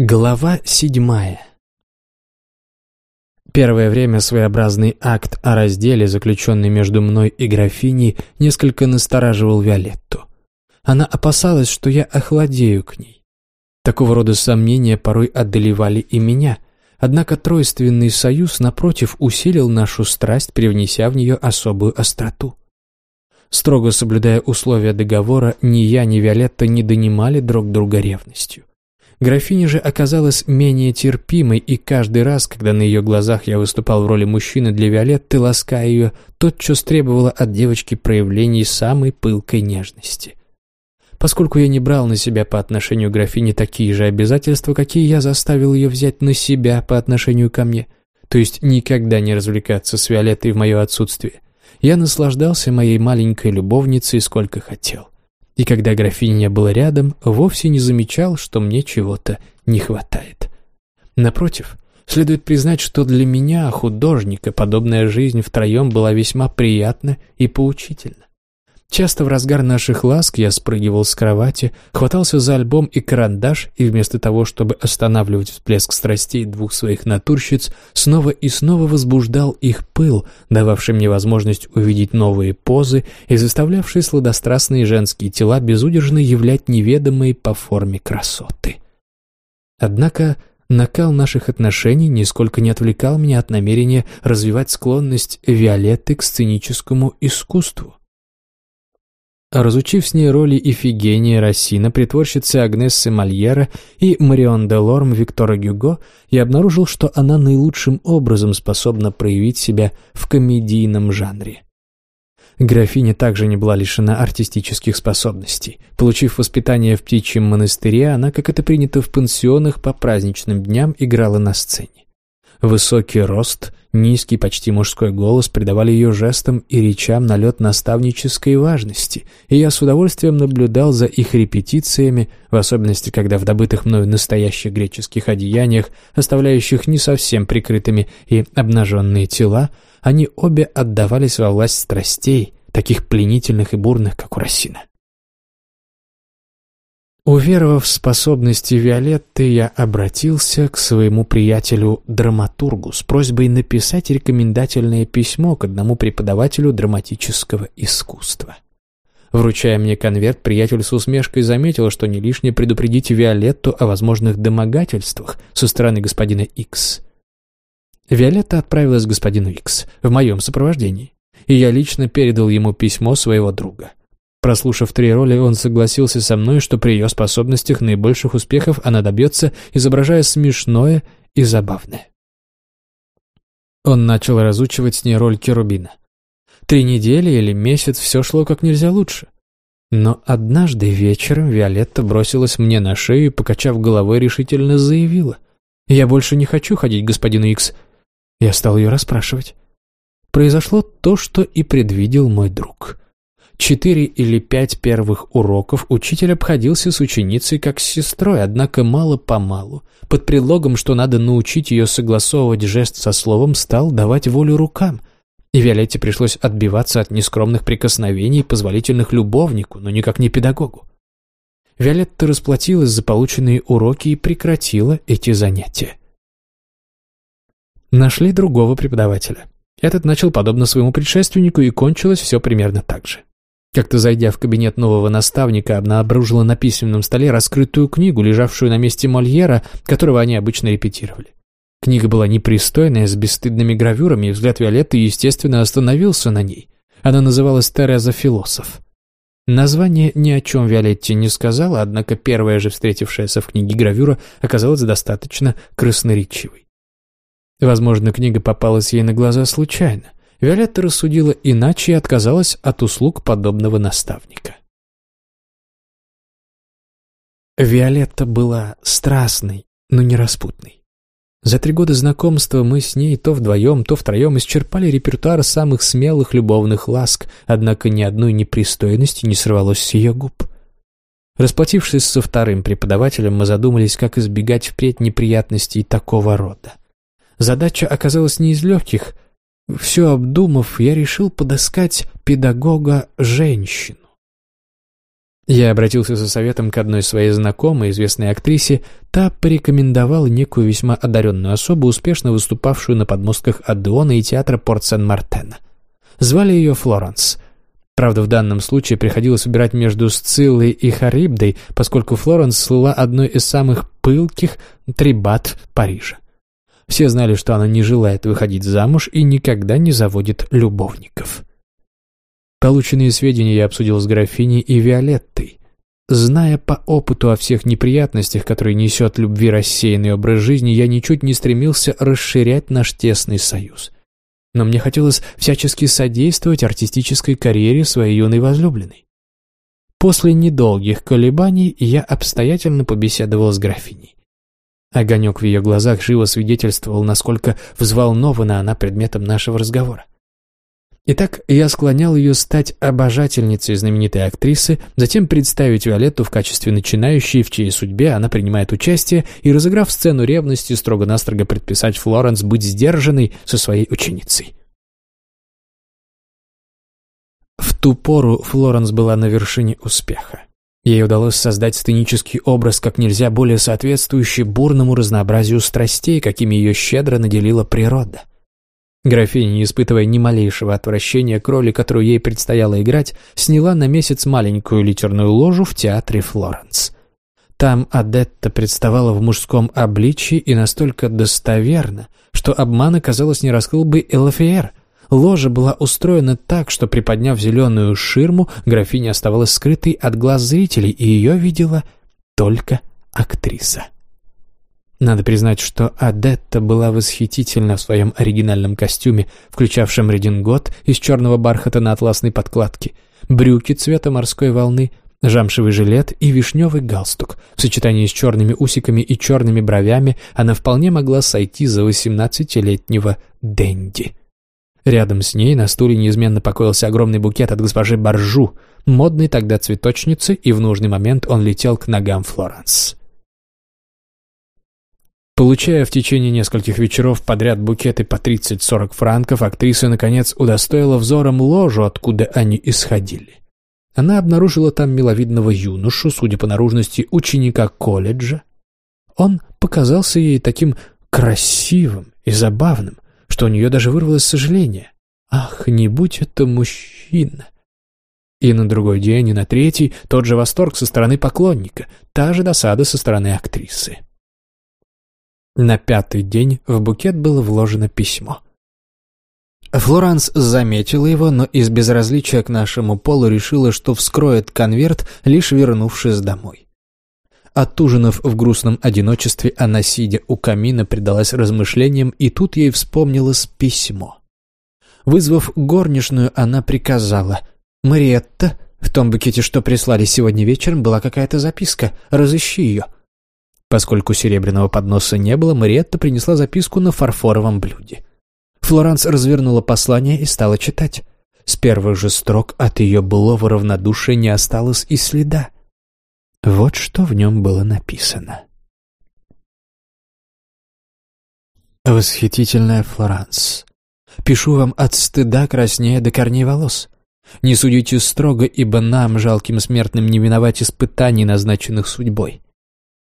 Глава седьмая Первое время своеобразный акт о разделе, заключенный между мной и графиней, несколько настораживал Виолетту. Она опасалась, что я охладею к ней. Такого рода сомнения порой одолевали и меня, однако тройственный союз, напротив, усилил нашу страсть, привнеся в нее особую остроту. Строго соблюдая условия договора, ни я, ни Виолетта не донимали друг друга ревностью. Графиня же оказалась менее терпимой, и каждый раз, когда на ее глазах я выступал в роли мужчины для Виолетты, лаская ее, тотчас требовала от девочки проявлений самой пылкой нежности. Поскольку я не брал на себя по отношению к графине такие же обязательства, какие я заставил ее взять на себя по отношению ко мне, то есть никогда не развлекаться с Виолеттой в мое отсутствие, я наслаждался моей маленькой любовницей сколько хотел и когда графиня была рядом, вовсе не замечал, что мне чего-то не хватает. Напротив, следует признать, что для меня, художника, подобная жизнь втроем была весьма приятна и поучительна. Часто в разгар наших ласк я спрыгивал с кровати, хватался за альбом и карандаш, и вместо того, чтобы останавливать всплеск страстей двух своих натурщиц, снова и снова возбуждал их пыл, дававший мне возможность увидеть новые позы и заставлявший сладострастные женские тела безудержно являть неведомые по форме красоты. Однако накал наших отношений нисколько не отвлекал меня от намерения развивать склонность Виолетты к сценическому искусству. Разучив с ней роли Ифигения Рассина, притворщицы Агнессы Мольера и Марион де Лорм Виктора Гюго, я обнаружил, что она наилучшим образом способна проявить себя в комедийном жанре. Графиня также не была лишена артистических способностей. Получив воспитание в птичьем монастыре, она, как это принято в пансионах, по праздничным дням играла на сцене. Высокий рост, низкий, почти мужской голос придавали ее жестам и речам налет наставнической важности, и я с удовольствием наблюдал за их репетициями, в особенности, когда в добытых мною настоящих греческих одеяниях, оставляющих не совсем прикрытыми и обнаженные тела, они обе отдавались во власть страстей, таких пленительных и бурных, как у Рассина. Уверовав в способности Виолетты, я обратился к своему приятелю-драматургу с просьбой написать рекомендательное письмо к одному преподавателю драматического искусства. Вручая мне конверт, приятель с усмешкой заметил, что не лишнее предупредить Виолетту о возможных домогательствах со стороны господина Икс. Виолетта отправилась к господину Икс в моем сопровождении, и я лично передал ему письмо своего друга. Прослушав три роли, он согласился со мной, что при ее способностях наибольших успехов она добьется, изображая смешное и забавное. Он начал разучивать с ней роль Керубина. Три недели или месяц все шло как нельзя лучше. Но однажды вечером Виолетта бросилась мне на шею и, покачав головой, решительно заявила. «Я больше не хочу ходить, господин Икс». Я стал ее расспрашивать. Произошло то, что и предвидел мой друг. Четыре или пять первых уроков учитель обходился с ученицей как с сестрой, однако мало-помалу, под предлогом, что надо научить ее согласовывать жест со словом, стал давать волю рукам. И Виолетте пришлось отбиваться от нескромных прикосновений, позволительных любовнику, но никак не педагогу. Виолетта расплатилась за полученные уроки и прекратила эти занятия. Нашли другого преподавателя. Этот начал подобно своему предшественнику, и кончилось все примерно так же. Как-то зайдя в кабинет нового наставника, она обнаружила на письменном столе раскрытую книгу, лежавшую на месте Мольера, которого они обычно репетировали. Книга была непристойная, с бесстыдными гравюрами, и взгляд Виолетты, естественно, остановился на ней. Она называлась «Тереза Философ». Название ни о чем Виолетте не сказала, однако первая же встретившаяся в книге гравюра оказалась достаточно красноречивой. Возможно, книга попалась ей на глаза случайно. Виолетта рассудила иначе и отказалась от услуг подобного наставника. Виолетта была страстной, но не распутной. За три года знакомства мы с ней то вдвоем, то втроем исчерпали репертуар самых смелых любовных ласк, однако ни одной непристойности не сорвалось с ее губ. Расплатившись со вторым преподавателем, мы задумались, как избегать впредь неприятностей такого рода. Задача оказалась не из легких — все обдумав, я решил подыскать педагога-женщину. Я обратился за советом к одной своей знакомой, известной актрисе. Та порекомендовала некую весьма одаренную особу, успешно выступавшую на подмостках Адеона и театра Порт-Сен-Мартена. Звали ее Флоренс. Правда, в данном случае приходилось выбирать между Сциллой и Харибдой, поскольку Флоренс слыла одной из самых пылких трибат Парижа. Все знали, что она не желает выходить замуж и никогда не заводит любовников. Полученные сведения я обсудил с графиней и Виолеттой. Зная по опыту о всех неприятностях, которые несет любви рассеянный образ жизни, я ничуть не стремился расширять наш тесный союз. Но мне хотелось всячески содействовать артистической карьере своей юной возлюбленной. После недолгих колебаний я обстоятельно побеседовал с графиней. Огонек в ее глазах живо свидетельствовал, насколько взволнована она предметом нашего разговора. Итак, я склонял ее стать обожательницей знаменитой актрисы, затем представить Виолетту в качестве начинающей, в чьей судьбе она принимает участие, и, разыграв сцену ревности, строго-настрого предписать Флоренс быть сдержанной со своей ученицей. В ту пору Флоренс была на вершине успеха. Ей удалось создать сценический образ как нельзя более соответствующий бурному разнообразию страстей, какими ее щедро наделила природа. Графиня, не испытывая ни малейшего отвращения к роли, которую ей предстояло играть, сняла на месяц маленькую литерную ложу в театре Флоренс. Там Адетта представала в мужском обличии и настолько достоверно, что обмана, казалось, не раскрыл бы Элафиер. Ложа была устроена так, что, приподняв зеленую ширму, графиня оставалась скрытой от глаз зрителей, и ее видела только актриса. Надо признать, что Адетта была восхитительна в своем оригинальном костюме, включавшем редингот из черного бархата на атласной подкладке, брюки цвета морской волны, жамшевый жилет и вишневый галстук. В сочетании с черными усиками и черными бровями она вполне могла сойти за восемнадцатилетнего Дэнди. Рядом с ней на стуле неизменно покоился огромный букет от госпожи Баржу, модной тогда цветочницы, и в нужный момент он летел к ногам Флоранс. Получая в течение нескольких вечеров подряд букеты по 30-40 франков, актриса, наконец, удостоила взором ложу, откуда они исходили. Она обнаружила там миловидного юношу, судя по наружности, ученика колледжа. Он показался ей таким красивым и забавным, что у нее даже вырвалось сожаление. «Ах, не будь это мужчина!» И на другой день, и на третий тот же восторг со стороны поклонника, та же досада со стороны актрисы. На пятый день в букет было вложено письмо. Флоранс заметила его, но из безразличия к нашему полу решила, что вскроет конверт, лишь вернувшись домой. Отужинав в грустном одиночестве, она, сидя у камина, предалась размышлениям, и тут ей вспомнилось письмо. Вызвав горничную, она приказала «Мариетта, в том букете, что прислали сегодня вечером, была какая-то записка, разыщи ее». Поскольку серебряного подноса не было, Мариетта принесла записку на фарфоровом блюде. Флоранс развернула послание и стала читать. С первых же строк от ее былого равнодушия не осталось и следа. Вот что в нем было написано. «Восхитительная Флоранс, пишу вам от стыда краснее до корней волос. Не судите строго, ибо нам, жалким смертным, не виновать испытаний, назначенных судьбой.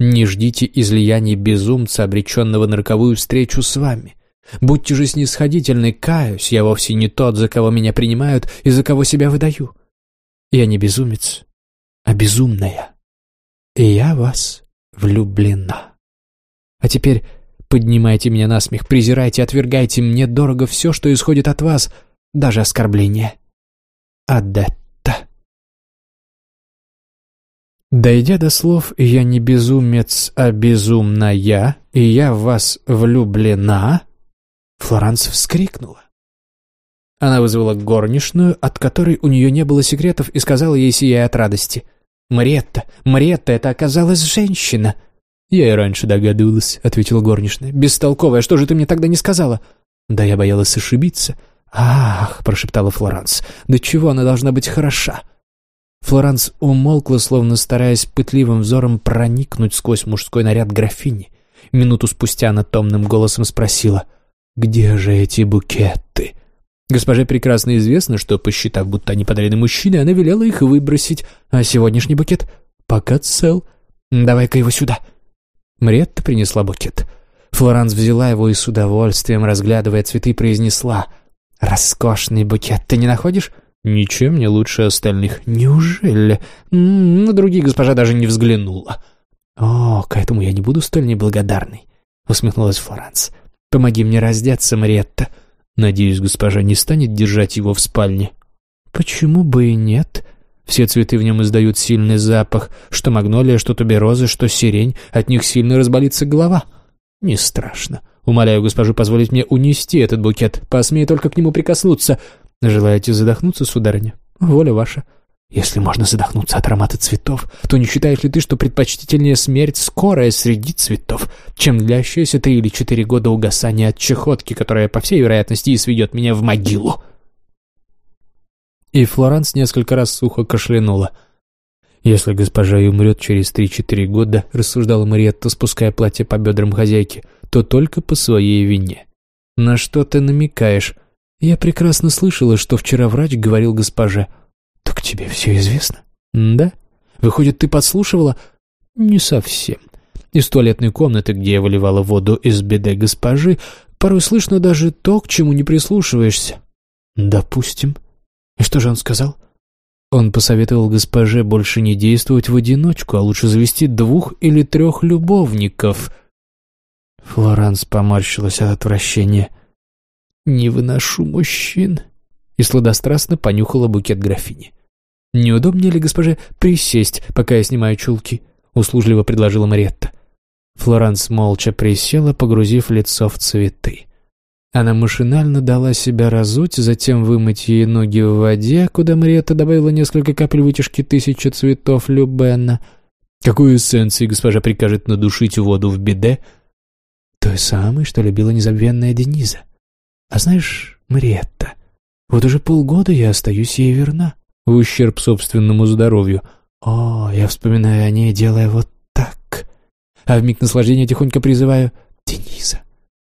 Не ждите излияний безумца, обреченного на роковую встречу с вами. Будьте же снисходительны, каюсь, я вовсе не тот, за кого меня принимают и за кого себя выдаю. Я не безумец, а безумная. И я вас влюблена. А теперь поднимайте меня на смех, презирайте, отвергайте мне дорого все, что исходит от вас, даже оскорбление. Адет. Дойдя до слов «я не безумец, а безумная, и я в вас влюблена», Флоранс вскрикнула. Она вызвала горничную, от которой у нее не было секретов, и сказала ей, сияя от радости, «Мариетта, Мариетта, это оказалась женщина!» «Я и раньше догадывалась», — ответила горничная. «Бестолковая, что же ты мне тогда не сказала?» «Да я боялась ошибиться». «Ах», — прошептала Флоранс, — «да чего она должна быть хороша?» Флоранс умолкла, словно стараясь пытливым взором проникнуть сквозь мужской наряд графини. Минуту спустя она томным голосом спросила, «Где же эти букеты?» Госпоже прекрасно известно, что, посчитав, будто они подарены мужчине, она велела их выбросить, а сегодняшний букет пока цел. Давай-ка его сюда». Мретта принесла букет. Флоранс взяла его и с удовольствием, разглядывая цветы, произнесла «Роскошный букет, ты не находишь?» «Ничем не лучше остальных». «Неужели?» «На другие госпожа даже не взглянула». «О, к этому я не буду столь неблагодарной», — усмехнулась Флоранс. «Помоги мне раздеться, Мариетта». «Надеюсь, госпожа не станет держать его в спальне». «Почему бы и нет?» Все цветы в нем издают сильный запах. Что магнолия, что туберозы, что сирень. От них сильно разболится голова. Не страшно. Умоляю госпожу позволить мне унести этот букет. Посмей только к нему прикоснуться. Желаете задохнуться, сударыня? Воля ваша. Если можно задохнуться от аромата цветов, то не считаешь ли ты, что предпочтительнее смерть скорая среди цветов, чем длящаяся три или четыре года угасания от чехотки, которая, по всей вероятности, и сведет меня в могилу?» И Флоранс несколько раз сухо кашлянула. «Если госпожа и умрет через три-четыре года», — рассуждала Мариетта, спуская платье по бедрам хозяйки, «то только по своей вине». «На что ты намекаешь?» «Я прекрасно слышала, что вчера врач говорил госпоже». «Так тебе все известно?» «Да? Выходит, ты подслушивала?» «Не совсем. Из туалетной комнаты, где я выливала воду из беды госпожи, порой слышно даже то, к чему не прислушиваешься». «Допустим», и что же он сказал? Он посоветовал госпоже больше не действовать в одиночку, а лучше завести двух или трех любовников. Флоранс поморщилась от отвращения. «Не выношу мужчин», и сладострастно понюхала букет графини. «Не удобнее ли госпоже присесть, пока я снимаю чулки?» — услужливо предложила Маретта. Флоранс молча присела, погрузив лицо в цветы. Она машинально дала себя разуть, затем вымыть ей ноги в воде, куда Мариетта добавила несколько капель вытяжки тысячи цветов Любена. Какую эссенцией госпожа прикажет надушить воду в беде? Той самой, что любила незабвенная Дениза. А знаешь, Мариетта, вот уже полгода я остаюсь ей верна, в ущерб собственному здоровью. О, я вспоминаю о ней, делая вот так. А в миг наслаждения тихонько призываю «Дениза!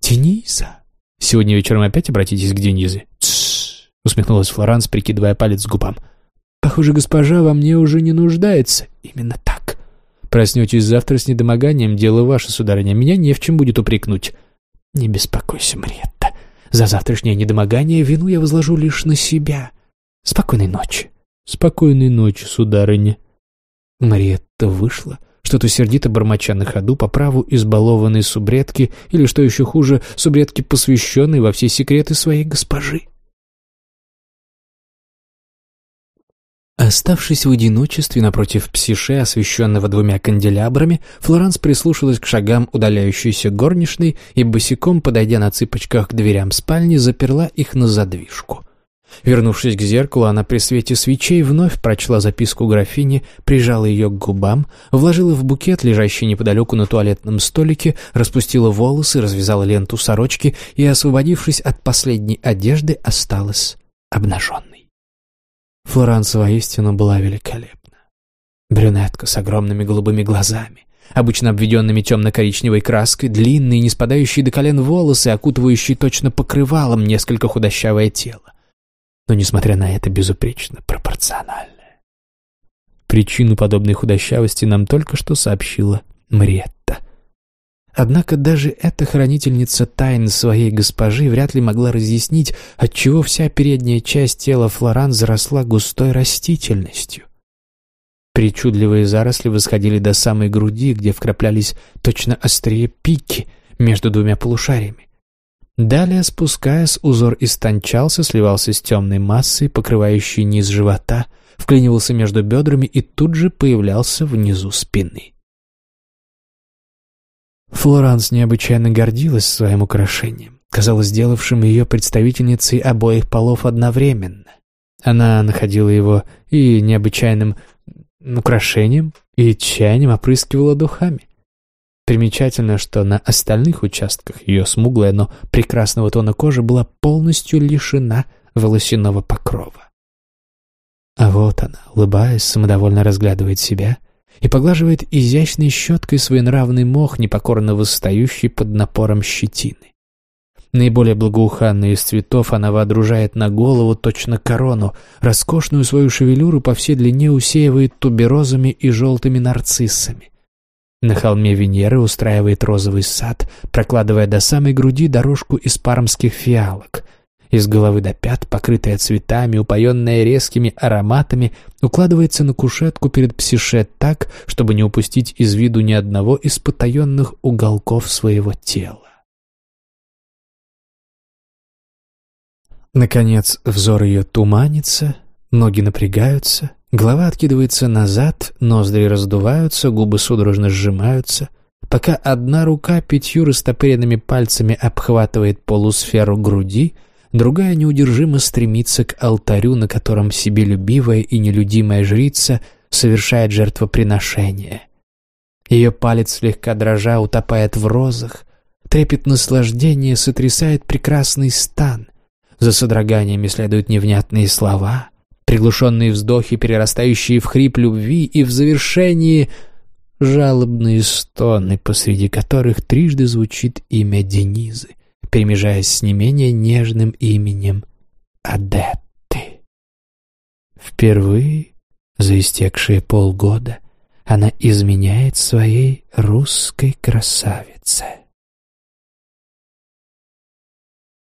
Дениза!» Сегодня вечером опять обратитесь к Денизе?» «Тссс», — усмехнулась Флоранс, прикидывая палец к губам. «Похоже, госпожа во мне уже не нуждается. Именно так. Проснетесь завтра с недомоганием, дело ваше, сударыня. Меня не в чем будет упрекнуть». «Не беспокойся, Мариетта. За завтрашнее недомогание вину я возложу лишь на себя. Спокойной ночи». «Спокойной ночи, сударыня». Мариетта вышла, что-то сердито бормоча на ходу по праву избалованной субредки или, что еще хуже, субредки, посвященной во все секреты своей госпожи. Оставшись в одиночестве напротив псише, освещенного двумя канделябрами, Флоранс прислушалась к шагам удаляющейся горничной и, босиком, подойдя на цыпочках к дверям спальни, заперла их на задвижку. Вернувшись к зеркалу, она при свете свечей вновь прочла записку графини, прижала ее к губам, вложила в букет, лежащий неподалеку на туалетном столике, распустила волосы, развязала ленту сорочки и, освободившись от последней одежды, осталась обнаженной. Флоранс воистину была великолепна. Брюнетка с огромными голубыми глазами, обычно обведенными темно-коричневой краской, длинные, не спадающие до колен волосы, окутывающие точно покрывалом несколько худощавое тело но, несмотря на это, безупречно пропорциональная. Причину подобной худощавости нам только что сообщила Мариетта. Однако даже эта хранительница тайн своей госпожи вряд ли могла разъяснить, отчего вся передняя часть тела Флоран заросла густой растительностью. Причудливые заросли восходили до самой груди, где вкраплялись точно острые пики между двумя полушариями. Далее, спускаясь, узор истончался, сливался с темной массой, покрывающей низ живота, вклинивался между бедрами и тут же появлялся внизу спины. Флоранс необычайно гордилась своим украшением, казалось, сделавшим ее представительницей обоих полов одновременно. Она находила его и необычайным украшением, и тщанием опрыскивала духами. Примечательно, что на остальных участках ее смуглая, но прекрасного тона кожи была полностью лишена волосяного покрова. А вот она, улыбаясь, самодовольно разглядывает себя и поглаживает изящной щеткой свой нравный мох, непокорно восстающий под напором щетины. Наиболее благоуханный из цветов она водружает на голову точно корону, роскошную свою шевелюру по всей длине усеивает туберозами и желтыми нарциссами. На холме Венеры устраивает розовый сад, прокладывая до самой груди дорожку из пармских фиалок. Из головы до пят, покрытая цветами, упоенная резкими ароматами, укладывается на кушетку перед псише так, чтобы не упустить из виду ни одного из потаенных уголков своего тела. Наконец взор ее туманится, ноги напрягаются, голова откидывается назад, ноздри раздуваются, губы судорожно сжимаются, пока одна рука пятью растопыренными пальцами обхватывает полусферу груди, другая неудержимо стремится к алтарю, на котором себелюбивая и нелюдимая жрица совершает жертвоприношение. Ее палец слегка дрожа утопает в розах, трепет наслаждения сотрясает прекрасный стан — за содроганиями следуют невнятные слова, приглушенные вздохи, перерастающие в хрип любви, и в завершении жалобные стоны, посреди которых трижды звучит имя Денизы, перемежаясь с не менее нежным именем Адетты. Впервые за истекшие полгода она изменяет своей русской красавице.